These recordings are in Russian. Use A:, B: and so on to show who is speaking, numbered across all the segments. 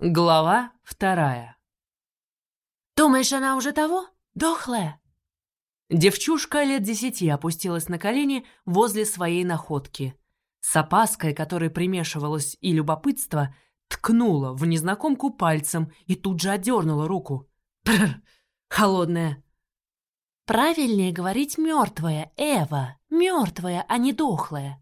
A: Глава вторая.
B: «Думаешь, она уже того? Дохлая?»
A: Девчушка лет десяти опустилась на колени возле своей находки. С опаской, которой примешивалось и любопытство, ткнула в незнакомку пальцем и тут же отдернула руку. Прр, холодная.
B: «Правильнее говорить мертвая, Эва. Мертвая, а не дохлая».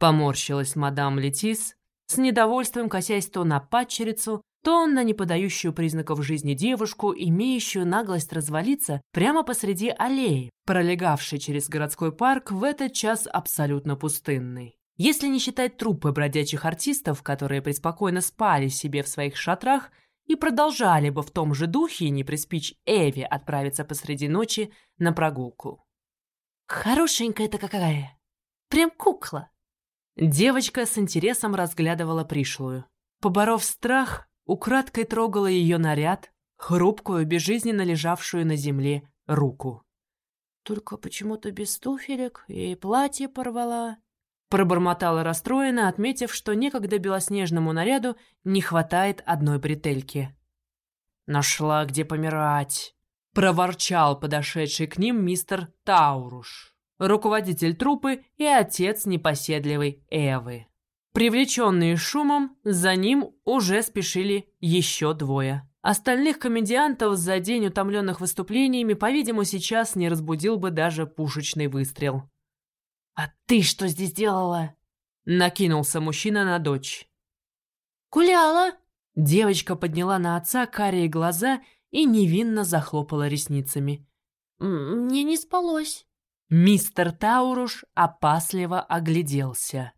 A: Поморщилась мадам Летис, с недовольством косясь то на падчерицу, то на неподающую признаков жизни девушку, имеющую наглость развалиться прямо посреди аллеи, пролегавшей через городской парк в этот час абсолютно пустынный. Если не считать трупы бродячих артистов, которые преспокойно спали себе в своих шатрах и продолжали бы в том же духе, не приспичь Эви отправиться посреди ночи на прогулку.
B: «Хорошенькая-то какая! Прям кукла!»
A: Девочка с интересом разглядывала пришлую. Поборов страх, украдкой трогала ее наряд, хрупкую, безжизненно лежавшую на земле руку.
B: «Только почему-то без туфелек и платье порвала»,
A: пробормотала расстроенно, отметив, что некогда белоснежному наряду не хватает одной бретельки. «Нашла, где помирать», — проворчал подошедший к ним мистер Тауруш, руководитель трупы и отец непоседливой Эвы. Привлеченные шумом, за ним уже спешили еще двое. Остальных комедиантов за день утомленных выступлениями, по-видимому, сейчас не разбудил бы даже пушечный выстрел.
B: «А ты что здесь делала?»
A: Накинулся мужчина на дочь.
B: «Гуляла!»
A: Девочка подняла на отца карие глаза и невинно захлопала ресницами.
B: «Мне не спалось».
A: Мистер Тауруш опасливо огляделся.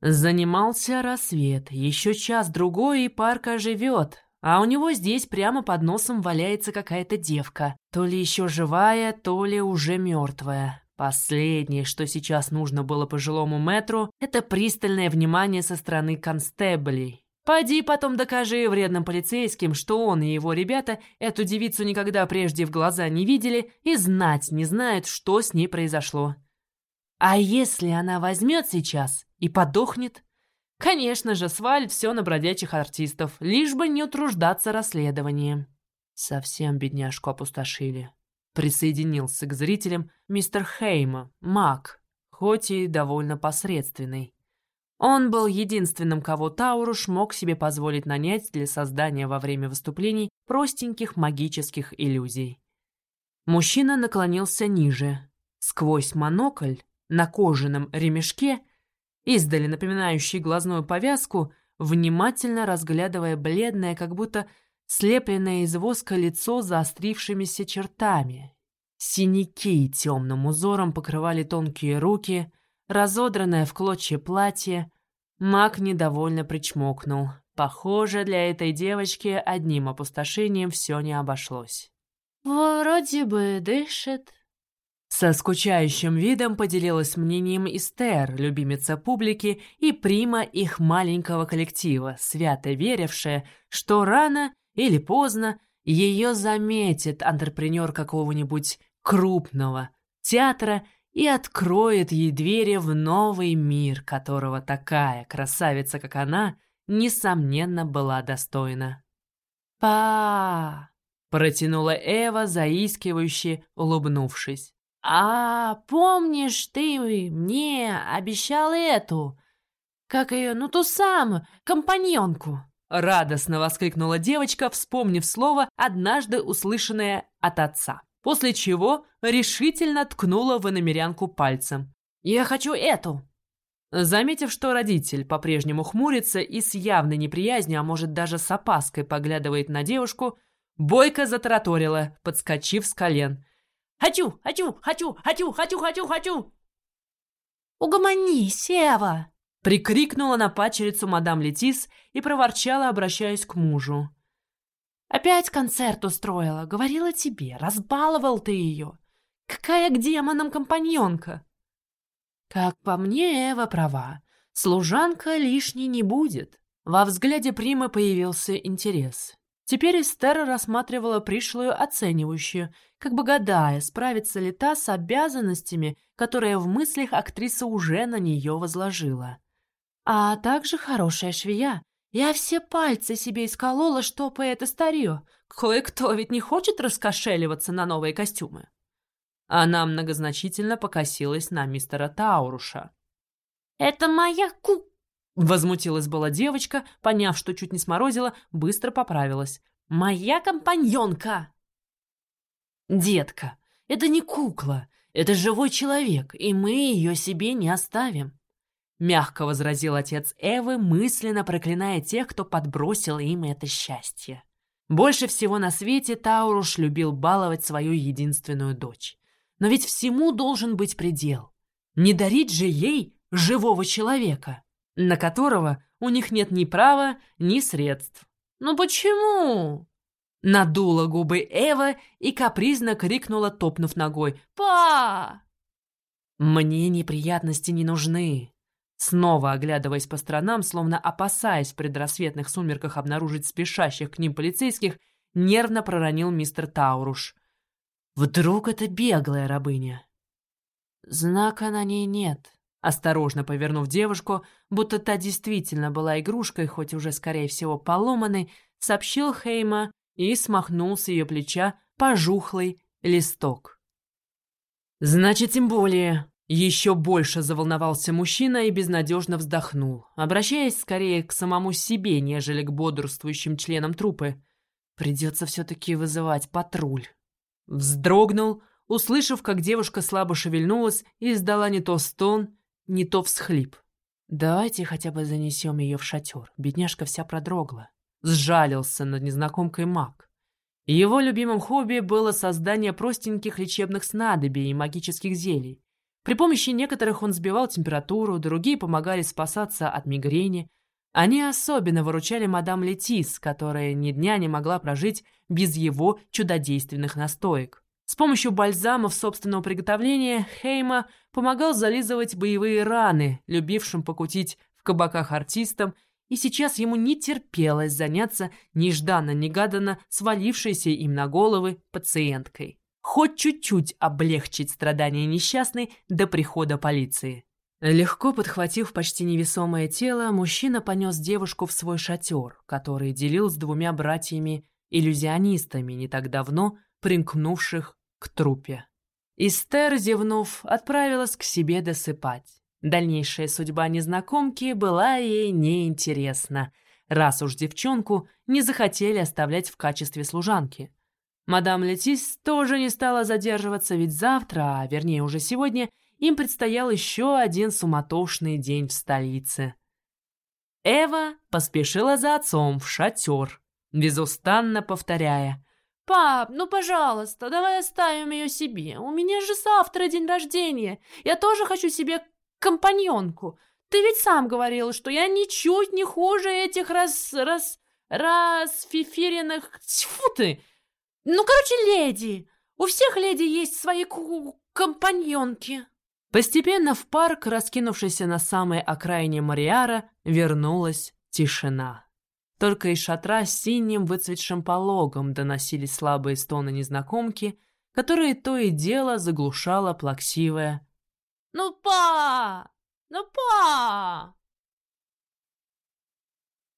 A: Занимался рассвет. Еще час-другой, и парк оживет. А у него здесь прямо под носом валяется какая-то девка. То ли еще живая, то ли уже мертвая. Последнее, что сейчас нужно было пожилому мэтру, это пристальное внимание со стороны констеблей. Пойди потом докажи вредным полицейским, что он и его ребята эту девицу никогда прежде в глаза не видели и знать не знают, что с ней произошло. А если она возьмет сейчас и подохнет? Конечно же, свалит все на бродячих артистов, лишь бы не утруждаться расследованием. Совсем бедняжку опустошили. Присоединился к зрителям мистер Хейма, маг, хоть и довольно посредственный. Он был единственным, кого Тауруш мог себе позволить нанять для создания во время выступлений простеньких магических иллюзий. Мужчина наклонился ниже. Сквозь монокль на кожаном ремешке, издали напоминающий глазную повязку, внимательно разглядывая бледное, как будто слепленное из воска лицо заострившимися чертами. Синяки темным узором покрывали тонкие руки, разодранное в клочья платье. Маг недовольно причмокнул. Похоже, для этой девочки одним опустошением все не обошлось.
B: «Вроде бы дышит»,
A: со скучающим видом поделилась мнением Эстер, любимица публики и прима их маленького коллектива, свято верившая, что рано или поздно ее заметит антрепренер какого-нибудь крупного театра и откроет ей двери в новый мир, которого такая красавица, как она, несомненно, была достойна.
B: «Па!»
A: — протянула Эва, заискивающе улыбнувшись.
B: «А помнишь, ты мне обещал эту, как ее, ну ту самую, компаньонку?»
A: Радостно воскликнула девочка, вспомнив слово, однажды услышанное от отца. После чего решительно ткнула в иномерянку пальцем.
B: «Я хочу эту!»
A: Заметив, что родитель по-прежнему хмурится и с явной неприязнью, а может даже с опаской поглядывает на девушку, Бойко затараторила, подскочив с колен.
B: Хочу, хочу, хочу, хочу, хочу, хочу, хочу!» «Угомонись, Сева!»
A: — прикрикнула на пачерицу мадам Летис и проворчала, обращаясь к мужу.
B: «Опять концерт устроила, говорила тебе, разбаловал ты ее. Какая к демонам компаньонка!» «Как по мне, Эва права, служанка лишней не будет».
A: Во взгляде Примы появился интерес. Теперь Эстер рассматривала пришлую оценивающую, как бы гадая, справится ли та с обязанностями, которые в мыслях актриса уже на нее возложила.
B: А также хорошая швея, Я все пальцы себе исколола, штопая это старье. Кое-кто ведь не хочет раскошеливаться на новые костюмы.
A: Она многозначительно покосилась на мистера Тауруша.
B: «Это моя ку...»
A: Возмутилась была девочка, поняв, что чуть не сморозила, быстро поправилась. «Моя компаньонка!» «Детка, это не кукла, это живой человек, и мы ее себе не оставим. Мягко возразил отец Эвы, мысленно проклиная тех, кто подбросил им это счастье. Больше всего на свете Тауруш любил баловать свою единственную дочь. Но ведь всему должен быть предел. Не дарить же ей живого человека, на которого у них нет ни права, ни средств.
B: «Ну почему?»
A: Надула губы Эва и капризно крикнула, топнув ногой.
B: «Па!»
A: «Мне неприятности не нужны. Снова оглядываясь по сторонам, словно опасаясь в предрассветных сумерках обнаружить спешащих к ним полицейских, нервно проронил мистер Тауруш. «Вдруг это беглая рабыня?» «Знака на ней нет», — осторожно повернув девушку, будто та действительно была игрушкой, хоть уже, скорее всего, поломанной, сообщил Хейма и смахнул с ее плеча пожухлый листок. «Значит, тем более, еще больше заволновался мужчина и безнадежно вздохнул, обращаясь скорее к самому себе, нежели к бодрствующим членам трупы. Придется все-таки вызывать патруль. Вздрогнул, услышав, как девушка слабо шевельнулась и издала не то стон, не то всхлип. «Давайте хотя бы занесем ее в шатер. Бедняжка вся продрогла». Сжалился над незнакомкой маг. Его любимым хобби было создание простеньких лечебных снадобий и магических зелий. При помощи некоторых он сбивал температуру, другие помогали спасаться от мигрени. Они особенно выручали мадам Летис, которая ни дня не могла прожить без его чудодейственных настоек. С помощью бальзамов собственного приготовления Хейма помогал зализывать боевые раны, любившим покутить в кабаках артистам, и сейчас ему не терпелось заняться нежданно-негаданно свалившейся им на головы пациенткой хоть чуть-чуть облегчить страдания несчастной до прихода полиции. Легко подхватив почти невесомое тело, мужчина понес девушку в свой шатер, который делил с двумя братьями-иллюзионистами, не так давно примкнувших к трупе. Истер, зевнув, отправилась к себе досыпать. Дальнейшая судьба незнакомки была ей неинтересна, раз уж девчонку не захотели оставлять в качестве служанки. Мадам Летис тоже не стала задерживаться, ведь завтра, а вернее уже сегодня, им предстоял еще один суматошный день в столице. Эва поспешила за отцом в шатер, безустанно повторяя.
B: «Пап, ну, пожалуйста, давай оставим ее себе. У меня же завтра день рождения. Я тоже хочу себе компаньонку. Ты ведь сам говорил, что я ничуть не хуже этих раз... раз... расфифиренных... Тьфу ты! Ну, короче, леди. У всех леди есть свои компаньонки.
A: Постепенно в парк, раскинувшийся на самой окраине Мариара, вернулась тишина. Только из шатра с синим выцветшим пологом доносились слабые стоны незнакомки, которые то и дело заглушала плаксивая.
B: «Ну, па! Ну, па!»